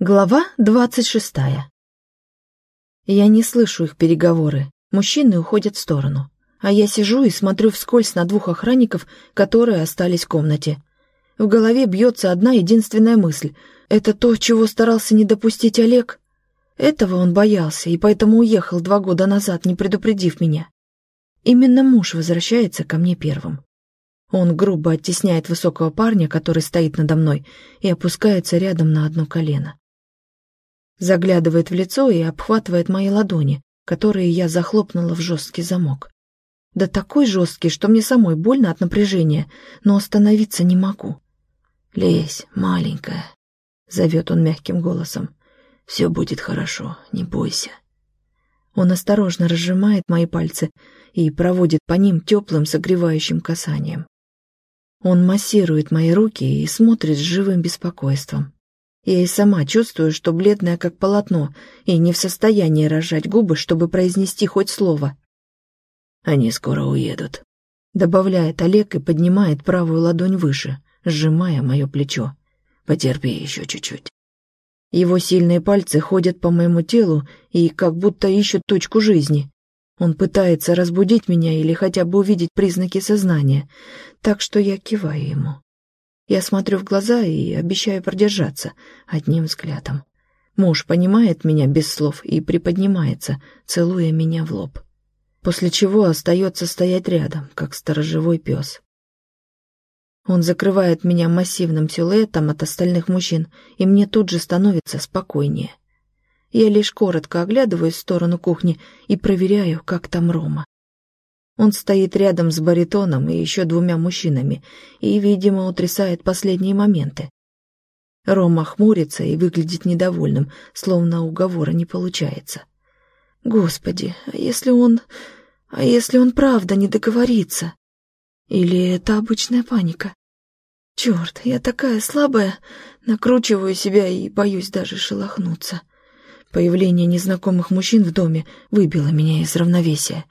Глава двадцать шестая. Я не слышу их переговоры. Мужчины уходят в сторону. А я сижу и смотрю вскользь на двух охранников, которые остались в комнате. В голове бьется одна единственная мысль. Это то, чего старался не допустить Олег. Этого он боялся и поэтому уехал два года назад, не предупредив меня. Именно муж возвращается ко мне первым. Он грубо оттесняет высокого парня, который стоит надо мной, и опускается рядом на одно колено заглядывает в лицо и обхватывает мои ладони, которые я захлопнула в жесткий замок. Да такой жесткий, что мне самой больно от напряжения, но остановиться не могу. «Лезь, маленькая», — зовет он мягким голосом. «Все будет хорошо, не бойся». Он осторожно разжимает мои пальцы и проводит по ним теплым согревающим касанием. Он массирует мои руки и смотрит с живым беспокойством. Я и сама чувствую, что бледная как полотно, и не в состоянии разжать губы, чтобы произнести хоть слово. «Они скоро уедут», — добавляет Олег и поднимает правую ладонь выше, сжимая мое плечо. «Потерпи еще чуть-чуть». Его сильные пальцы ходят по моему телу и как будто ищут точку жизни. Он пытается разбудить меня или хотя бы увидеть признаки сознания, так что я киваю ему. Я смотрю в глаза и обещаю продержаться одним взглядом. Муж понимает меня без слов и приподнимается, целуя меня в лоб. После чего остается стоять рядом, как сторожевой пес. Он закрывает меня массивным силуэтом от остальных мужчин, и мне тут же становится спокойнее. Я лишь коротко оглядываюсь в сторону кухни и проверяю, как там Рома. Он стоит рядом с баритоном и еще двумя мужчинами и, видимо, утрясает последние моменты. Рома хмурится и выглядит недовольным, словно уговора не получается. Господи, а если он... А если он правда не договорится? Или это обычная паника? Черт, я такая слабая, накручиваю себя и боюсь даже шелохнуться. Появление незнакомых мужчин в доме выбило меня из равновесия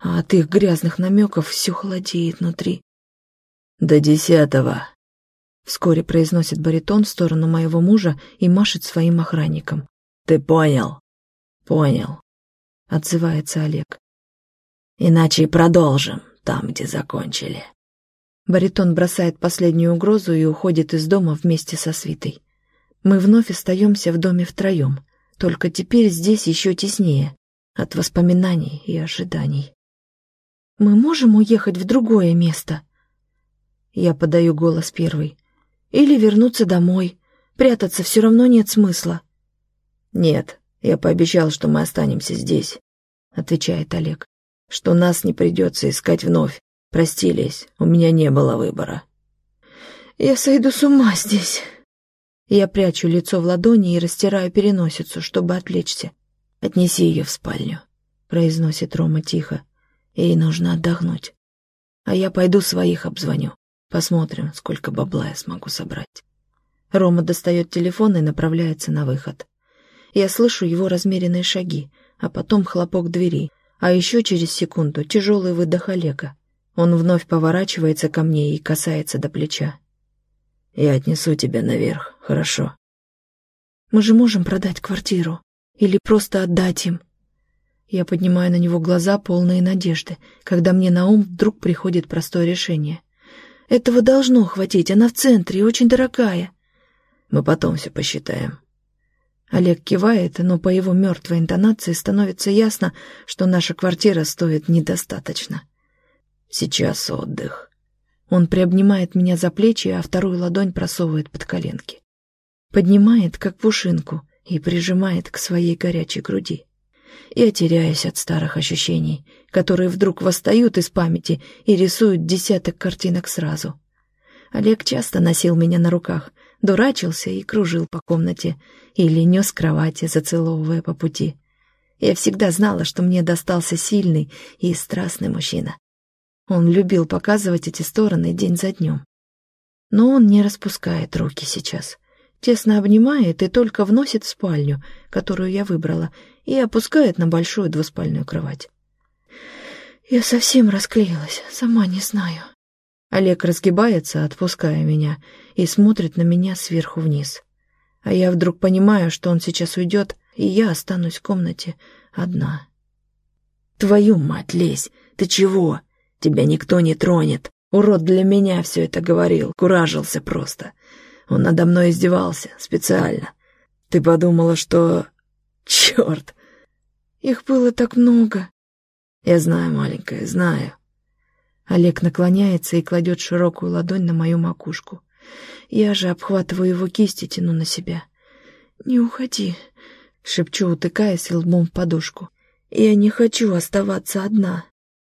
а от их грязных намеков все холодеет внутри. «До десятого», — вскоре произносит баритон в сторону моего мужа и машет своим охранником. «Ты понял?» «Понял», — отзывается Олег. «Иначе продолжим там, где закончили». Баритон бросает последнюю угрозу и уходит из дома вместе со свитой. Мы вновь остаемся в доме втроем, только теперь здесь еще теснее, от воспоминаний и ожиданий. Мы можем уехать в другое место?» Я подаю голос первый. «Или вернуться домой. Прятаться все равно нет смысла». «Нет, я пообещал, что мы останемся здесь», — отвечает Олег. «Что нас не придется искать вновь. Простились, у меня не было выбора». «Я сойду с ума здесь». Я прячу лицо в ладони и растираю переносицу, чтобы отвлечься. «Отнеси ее в спальню», — произносит Рома тихо. Ей нужно отдохнуть. А я пойду своих обзвоню. Посмотрим, сколько бабла я смогу собрать. Рома достает телефон и направляется на выход. Я слышу его размеренные шаги, а потом хлопок двери, а еще через секунду тяжелый выдох Олега. Он вновь поворачивается ко мне и касается до плеча. «Я отнесу тебя наверх, хорошо?» «Мы же можем продать квартиру или просто отдать им», я поднимаю на него глаза, полные надежды, когда мне на ум вдруг приходит простое решение. «Этого должно хватить, она в центре и очень дорогая». «Мы потом все посчитаем». Олег кивает, но по его мертвой интонации становится ясно, что наша квартира стоит недостаточно. «Сейчас отдых». Он приобнимает меня за плечи, а вторую ладонь просовывает под коленки. Поднимает, как пушинку, и прижимает к своей горячей груди. Я теряюсь от старых ощущений, которые вдруг восстают из памяти и рисуют десяток картинок сразу. Олег часто носил меня на руках, дурачился и кружил по комнате или нес к кровати, зацеловывая по пути. Я всегда знала, что мне достался сильный и страстный мужчина. Он любил показывать эти стороны день за днем. Но он не распускает руки сейчас. Тесно обнимает и только вносит в спальню, которую я выбрала, и опускает на большую двуспальную кровать. Я совсем расклеилась, сама не знаю. Олег разгибается, отпуская меня, и смотрит на меня сверху вниз. А я вдруг понимаю, что он сейчас уйдет, и я останусь в комнате одна. «Твою мать, лезь! Ты чего? Тебя никто не тронет. Урод для меня все это говорил, куражился просто. Он надо мной издевался, специально. Ты подумала, что... Черт! Их было так много. Я знаю, маленькая, знаю. Олег наклоняется и кладет широкую ладонь на мою макушку. Я же обхватываю его кисть и тяну на себя. «Не уходи», — шепчу, утыкаясь лбом в подушку. «Я не хочу оставаться одна».